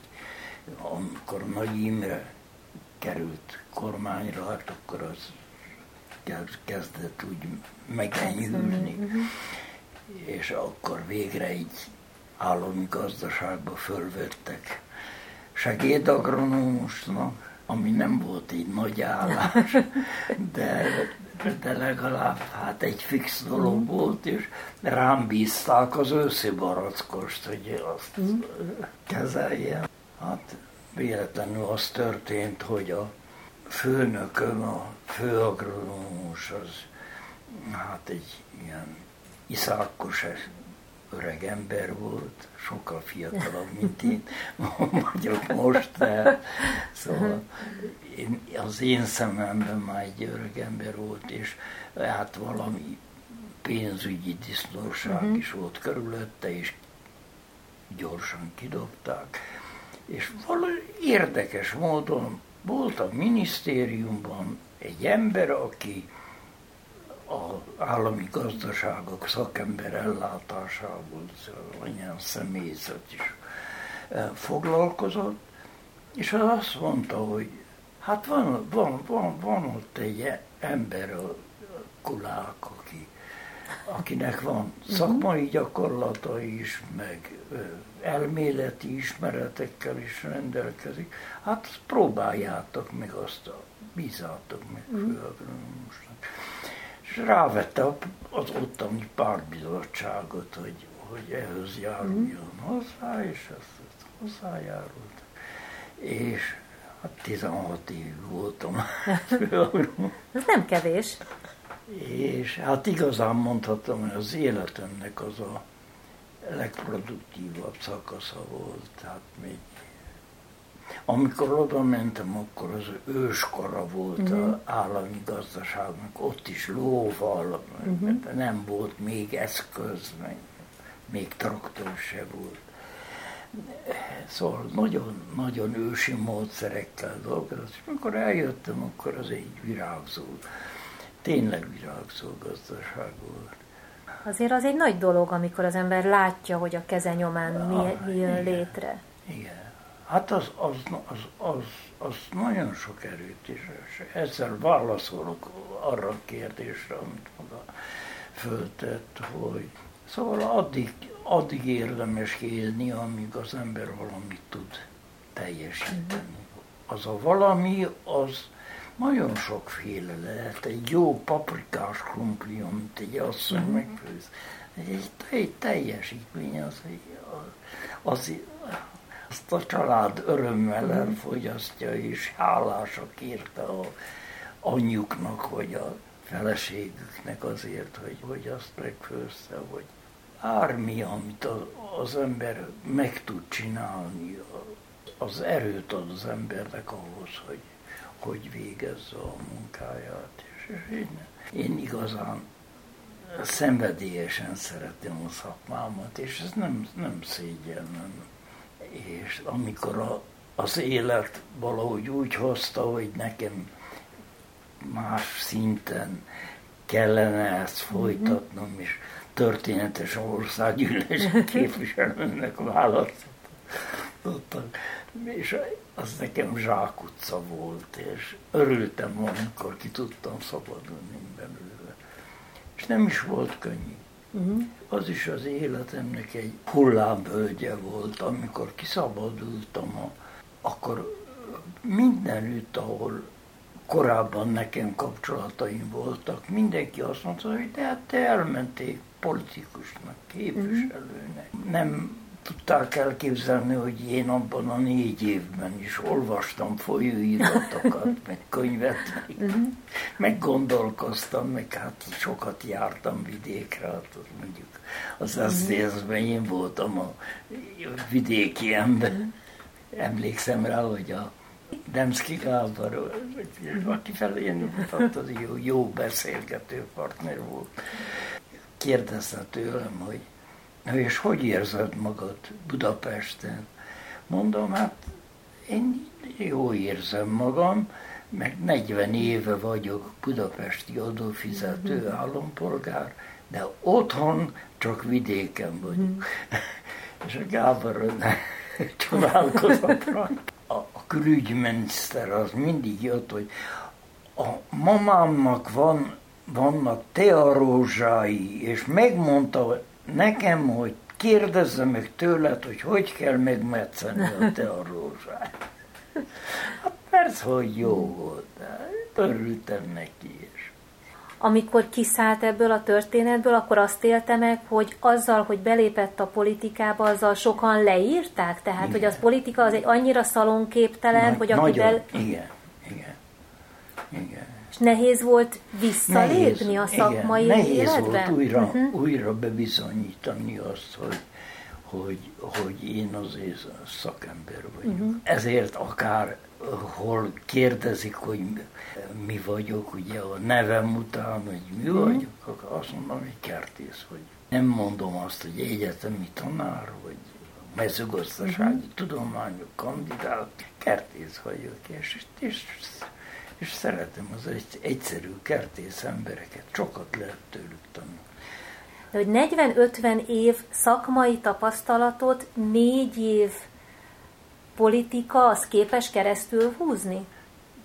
amikor Nagy Imre került kormányra, hát akkor az kezdett úgy megenyhülni. És akkor végre egy állami gazdaságba fölvettek segédagronómusnak, ami nem volt egy nagy állás, de, de legalább hát egy fix dolog mm. volt, és rám bízták az őszi barackost, hogy azt mm. kezeljem. Hát véletlenül az történt, hogy a főnököm, a főagronómus az hát egy ilyen iszákos öreg ember volt, sokkal fiatalabb, mint én vagyok most, de szóval én, az én szememben már egy öreg ember volt, és hát valami pénzügyi disznóság uh-huh. is volt körülötte, és gyorsan kidobták és valahogy érdekes módon volt a minisztériumban egy ember, aki az állami gazdaságok szakember ellátásából, olyan személyzet is foglalkozott, és az azt mondta, hogy hát van, van, van, van ott egy ember, a kulák, aki, akinek van mhm. szakmai gyakorlata is, meg elméleti ismeretekkel is rendelkezik. Hát próbáljátok meg azt a bízátok meg mhm. főagronomusnak. És rávette az ottani pártbizottságot, hogy, hogy ehhez járuljon mm. hozzá, és ezt hozzájárult. És hát 16 év voltam Ez nem kevés. És hát igazán mondhatom, hogy az életemnek az a legproduktívabb szakasza volt. Tehát még amikor oda mentem, akkor az őskora volt uh-huh. az állami gazdaságnak, ott is lóval, uh-huh. nem volt még eszköz, meg, még traktor se volt. Szóval nagyon, nagyon ősi módszerekkel dolgozott, és amikor eljöttem, akkor az egy virágzó, tényleg virágzó gazdaság volt. Azért az egy nagy dolog, amikor az ember látja, hogy a keze nyomán mi, ah, mi jön igen, létre. Igen. Hát az, az, az, az, az nagyon sok erőt is. Ezzel válaszolok arra a kérdésre, amit maga föltett, hogy szóval addig, addig érdemes élni, amíg az ember valamit tud teljesíteni. Az a valami, az nagyon sokféle lehet. Egy jó paprikás krumpli, amit egy asszony mm. megfőz. Egy, egy teljesítmény az, az, az, azt a család örömmel elfogyasztja, és hálásak érte a anyjuknak, vagy a feleségüknek azért, hogy, hogy azt megfőzte, vagy bármi, amit az ember meg tud csinálni, az erőt ad az embernek ahhoz, hogy, hogy végezze a munkáját. És én, én igazán szenvedélyesen szeretem a szakmámat, és ez nem, nem szégyen, nem, és amikor a, az élet valahogy úgy hozta, hogy nekem más szinten kellene ezt folytatnom, és történetes országgyűlés képviselőnek választottak. És az nekem zsákutca volt, és örültem, amikor ki tudtam szabadulni belőle. És nem is volt könnyű. Uh-huh. Az is az életemnek egy hullámvölgye volt, amikor kiszabadultam, a, akkor mindenütt, ahol korábban nekem kapcsolataim voltak, mindenki azt mondta, hogy de hát te elmenték politikusnak, képviselőnek. Uh-huh. Nem tudták elképzelni, hogy én abban a négy évben is olvastam folyóiratokat, meg könyvet, meg, uh-huh. meg gondolkoztam, meg hát sokat jártam vidékre, hát mondjuk az SZDSZ-ben én voltam a vidéki ember. Uh-huh. Emlékszem rá, hogy a Demszki Gábor, aki felé én az jó, jó beszélgető partner volt, kérdezte tőlem, hogy és hogy érzed magad Budapesten? Mondom, hát én jó érzem magam, meg 40 éve vagyok budapesti adófizető mhm. állampolgár, de otthon csak vidéken vagyok. Mm. és a Gábor csodálkozott a, a külügyminiszter az mindig jött, hogy a mamámnak van, vannak tearózsái, és megmondta, nekem, hogy kérdezzem meg tőled, hogy hogy kell megmetszeni a te a rózsát. Hát persze, hogy jó volt, örültem neki is. Amikor kiszállt ebből a történetből, akkor azt élte meg, hogy azzal, hogy belépett a politikába, azzal sokan leírták? Tehát, igen. hogy az politika az egy annyira szalonképtelen, Nagy, hogy akivel... Nagyon, igen, igen, igen. És nehéz volt visszalépni nehéz, a szakmai igen, nehéz életben? volt újra, uh-huh. újra bebizonyítani azt, hogy, hogy, hogy én azért szakember vagyok. Uh-huh. Ezért akár hol kérdezik, hogy mi vagyok, ugye a nevem után, hogy mi uh-huh. vagyok, akkor azt mondom, hogy kertész vagyok. Nem mondom azt, hogy egyetemi tanár, vagy mezőgazdasági uh-huh. tudományok kandidát, kertész vagyok, és, és és szeretem az egy, egyszerű kertész embereket, sokat lehet tőlük tanulni. De hogy 40-50 év szakmai tapasztalatot, négy év politika, az képes keresztül húzni?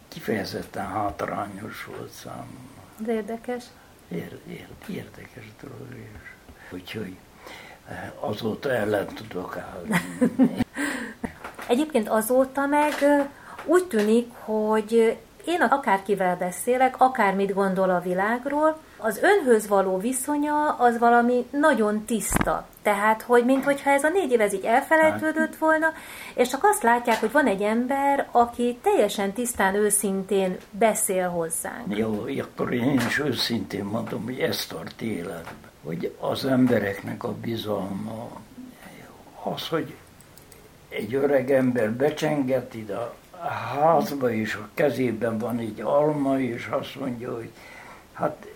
Kifejezetten hátrányos volt számomra. De érdekes. Ér, ér, érdekes dolog is. Úgyhogy eh, azóta ellen tudok állni. Egyébként azóta meg úgy tűnik, hogy én akárkivel beszélek, akármit gondol a világról, az önhöz való viszonya az valami nagyon tiszta. Tehát, hogy mintha ez a négy év ez így elfelejtődött volna, és csak azt látják, hogy van egy ember, aki teljesen tisztán, őszintén beszél hozzánk. Jó, akkor én is őszintén mondom, hogy ez tart életben. Hogy az embereknek a bizalma, az, hogy egy öreg ember becsenget ide a házba, és a kezében van egy alma, és azt mondja, hogy hát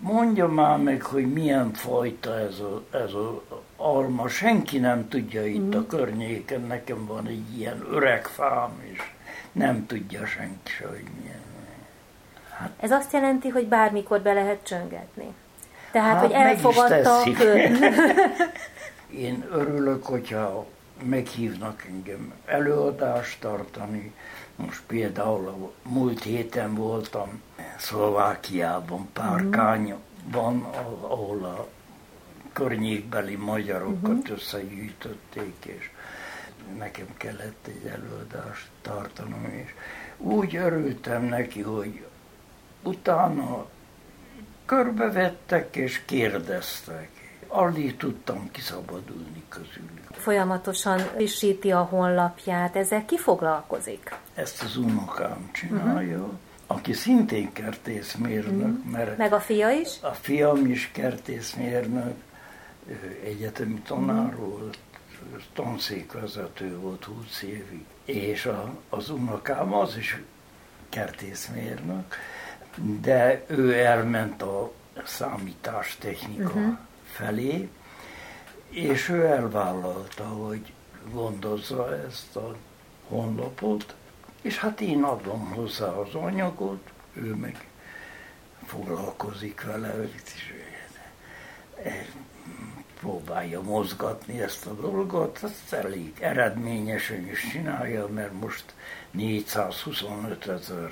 mondja már meg, hogy milyen fajta ez a, ez a alma. Senki nem tudja itt mm. a környéken, nekem van egy ilyen öreg fám, és nem tudja senki se, hogy milyen. Hát, ez azt jelenti, hogy bármikor be lehet csöngetni. Tehát, hát hogy elfogadta a Én örülök, hogyha meghívnak engem előadást tartani. Most például a múlt héten voltam Szlovákiában, Párkányban, ahol a környékbeli magyarokat uh-huh. összegyűjtötték, és nekem kellett egy előadást tartanom, és úgy örültem neki, hogy utána körbevettek és kérdeztek. Alig tudtam kiszabadulni közülük. Folyamatosan frissíti a honlapját, ezzel ki foglalkozik? Ezt az unokám csinálja. Uh-huh aki szintén kertészmérnök, mm. mert... Meg a fia is? A fiam is kertészmérnök, egyetemi tanár mm. volt, tanszékvezető volt 20 évig, és a, az unokám az is kertészmérnök, de ő elment a számítástechnika uh-huh. Felé, és ő elvállalta, hogy gondozza ezt a honlapot, és hát én adom hozzá az anyagot, ő meg foglalkozik vele, és próbálja mozgatni ezt a dolgot, azt elég eredményesen is csinálja, mert most 425 ezer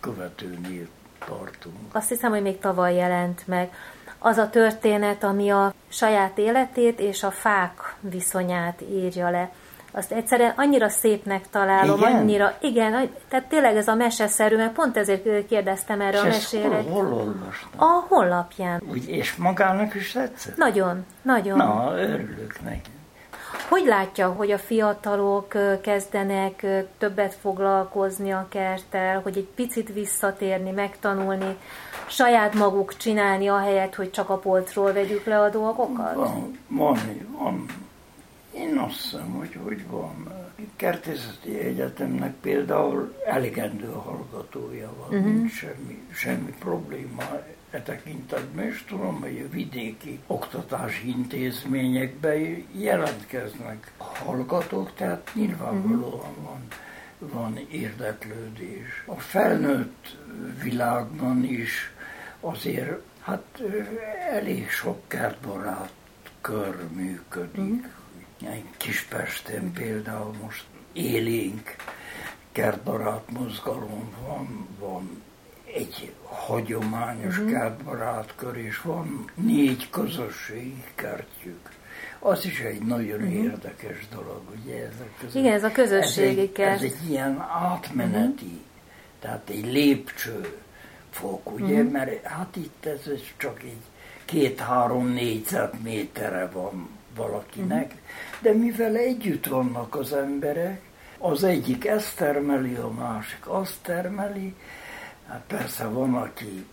követőnél tartunk. Azt hiszem, hogy még tavaly jelent meg az a történet, ami a saját életét és a fák viszonyát írja le azt egyszerűen annyira szépnek találom, igen? annyira, igen, tehát tényleg ez a meseszerű, mert pont ezért kérdeztem erre és a mesére. Hol, hol olvastam? A honlapján. Úgy, és magának is tetszett? Nagyon, nagyon. Na, örülök neki. Hogy látja, hogy a fiatalok kezdenek többet foglalkozni a kerttel, hogy egy picit visszatérni, megtanulni, saját maguk csinálni, ahelyett, hogy csak a polcról vegyük le a dolgokat? Van, van, van én azt hiszem, hogy hogy van. Kertészeti Egyetemnek például elegendő hallgatója van, uh-huh. nincs semmi, semmi probléma e tekintetben, és tudom, hogy a vidéki oktatási intézményekben jelentkeznek hallgatók, tehát nyilvánvalóan uh-huh. van, van érdeklődés. A felnőtt világban is azért hát elég sok kertbarát kör működik. Uh-huh Kispesten például most élénk kertbarát mozgalom van, van egy hagyományos uh-huh. kertbarát kör, és van négy közösségi kertjük. Az is egy nagyon uh-huh. érdekes dolog, ugye ez a közösség. Igen, ez a közösségi ez egy, kert. Ez egy ilyen átmeneti, uh-huh. tehát egy lépcső fok, ugye, uh-huh. mert hát itt ez csak egy két-három négyzetméterre van valakinek, uh-huh. de mivel együtt vannak az emberek, az egyik ezt termeli, a másik azt termeli, hát persze van, aki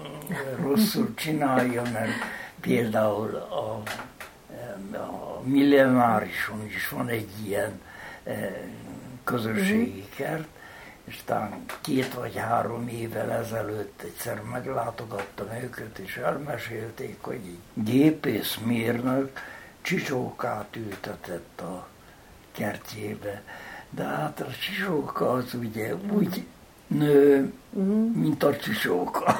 mm, rosszul csinálja, mert például a, a millenárison is van egy ilyen e, közösségi mhm. kert, és talán két vagy három évvel ezelőtt egyszer meglátogattam őket, és elmesélték, hogy egy gépészmérnök csicsókát ültetett a kertjébe. De hát a csicsóka az ugye úgy nő, uh-huh. mint a csisóka.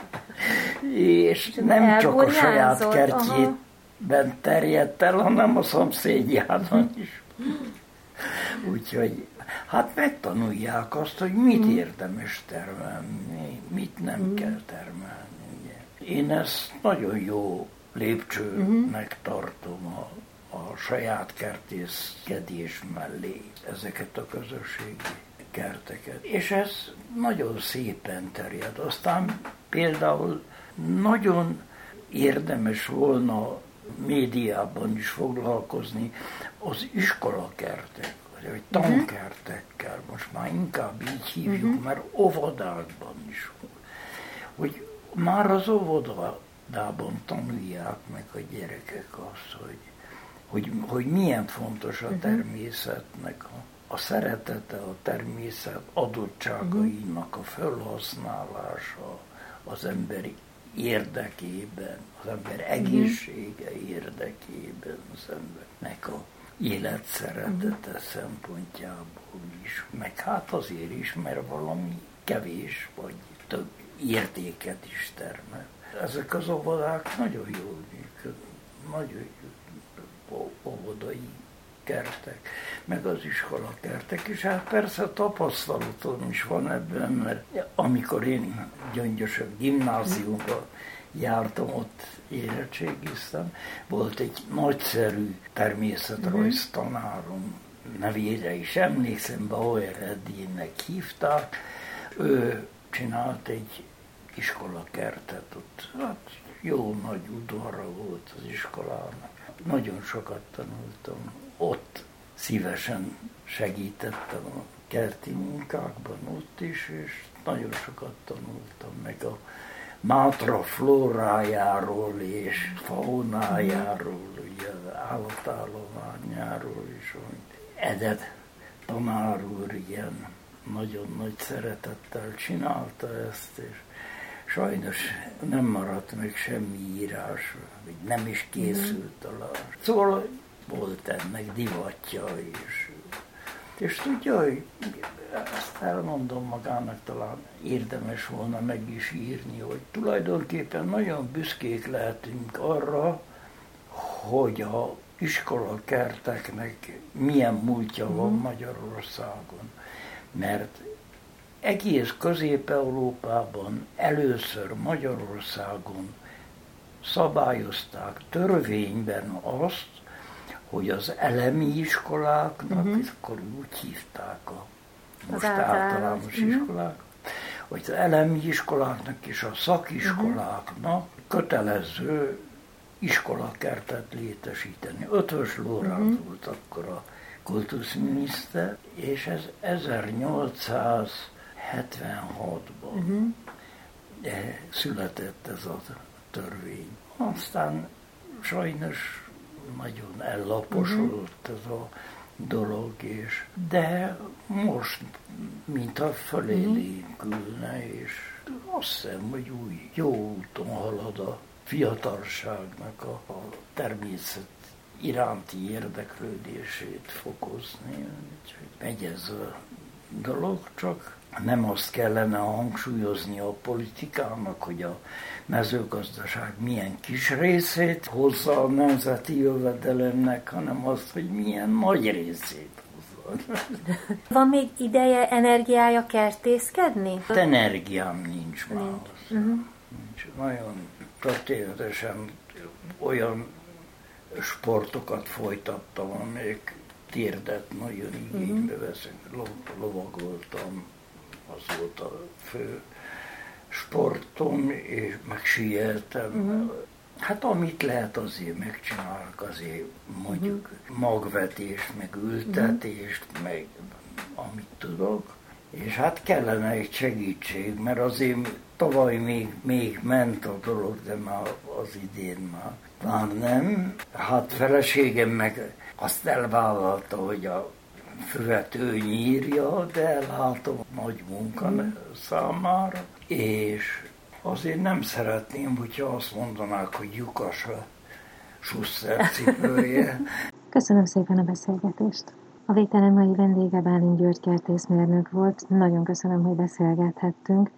és nem csak a saját kertjében terjedt el, hanem a szomszédjában is. Úgyhogy hát megtanulják azt, hogy mit mhm. érdemes termelni, mit nem uh-huh. kell termelni. Én ezt nagyon jó lépcsőnek uh-huh. tartom a, a saját kertészkedés mellé ezeket a közösségi kerteket. És ez nagyon szépen terjed. Aztán például nagyon érdemes volna médiában is foglalkozni az iskolakertek, mhm. tankertekkel, most már inkább így hívjuk, uh-huh. mert óvodákban is. Hogy már az óvodában tanulják meg a gyerekek azt, hogy, hogy, hogy milyen fontos a mhm. természetnek a a szeretete a természet adottságainak a felhasználása az emberi érdekében, az ember mhm. egészsége érdekében, az embernek a életszeretete szempontjából is, meg hát azért is, mert valami kevés vagy több értéket is termel. Ezek az óvodák nagyon jól működnek, nagyon óvodai kertek, meg az iskola kertek, és hát persze tapasztalatom is van ebben, mert amikor én Gyöngyösök gimnáziumban jártam, ott érettségiztem, volt egy nagyszerű természetrajz mhm. tanárom, nevére is emlékszem, Bauer Edének hívták, ő csinált egy iskolakertet ott, hát jó nagy udvarra volt az iskolának. Nagyon sokat tanultam ott szívesen segítettem a kerti munkákban ott is, és nagyon sokat tanultam meg a Mátra flórájáról és faunájáról, ugye állatállományáról is, hogy Edet tanár úr ilyen nagyon nagy szeretettel csinálta ezt, és sajnos nem maradt meg semmi írás, vagy nem is készült alá. Szóval volt ennek divatja is. És tudja, hogy ezt elmondom magának, talán érdemes volna meg is írni, hogy tulajdonképpen nagyon büszkék lehetünk arra, hogy a iskola kerteknek milyen múltja van mhm. Magyarországon. Mert egész Közép-Európában először Magyarországon szabályozták törvényben azt, hogy az elemi iskoláknak, uh-huh. akkor úgy hívták a most az általános uh-huh. iskolák, hogy az elemi iskoláknak és a szakiskoláknak uh-huh. kötelező iskolakertet létesíteni. Ötvös Lórát uh-huh. volt akkor a kultuszminiszter, és ez 1876-ban uh-huh. született ez a törvény. Aztán sajnos nagyon ellaposult uh-huh. ez a dolog, és de most, mintha fölélénkülne, és azt hiszem, hogy új, jó úton halad a fiatalságnak a, a természet iránti érdeklődését fokozni. Úgyhogy megy ez a dolog, csak nem azt kellene hangsúlyozni a politikának, hogy a mezőgazdaság milyen kis részét hozza a nemzeti jövedelemnek, hanem azt, hogy milyen nagy részét hozza. Van még ideje, energiája kertészkedni? Hát energiám nincs már. Nincs. Uh-huh. nincs. Nagyon történetesen olyan sportokat folytattam, amelyek térdet nagyon igénybe uh-huh. veszek. Lovagoltam, az volt a fő sportom, és meg sieltem. Uh-huh. Hát amit lehet azért megcsinálok, azért mondjuk uh-huh. magvetést, meg ültetést, uh-huh. meg amit tudok. És hát kellene egy segítség, mert azért tavaly még, még ment a dolog, de már az idén már, már nem. Hát feleségem meg azt elvállalta, hogy a füvet ő nyírja, de látom nagy munka mm. számára, és azért nem szeretném, hogyha azt mondanák, hogy lyukas a suszer cipője. Köszönöm szépen a beszélgetést. A végtelen mai vendége Bálint György kertészmérnök volt. Nagyon köszönöm, hogy beszélgethettünk.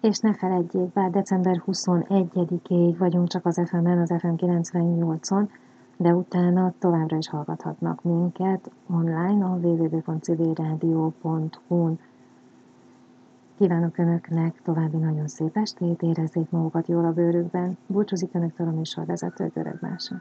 És ne felejtjék, bár december 21-ig vagyunk csak az FM-en, az FM 98-on, de utána továbbra is hallgathatnak minket online a www.civilradio.hu-n. Kívánok Önöknek további nagyon szép estét, érezzék magukat jól a bőrükben. Búcsúzik Önöktől a műsorvezető Görög Mása.